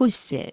who's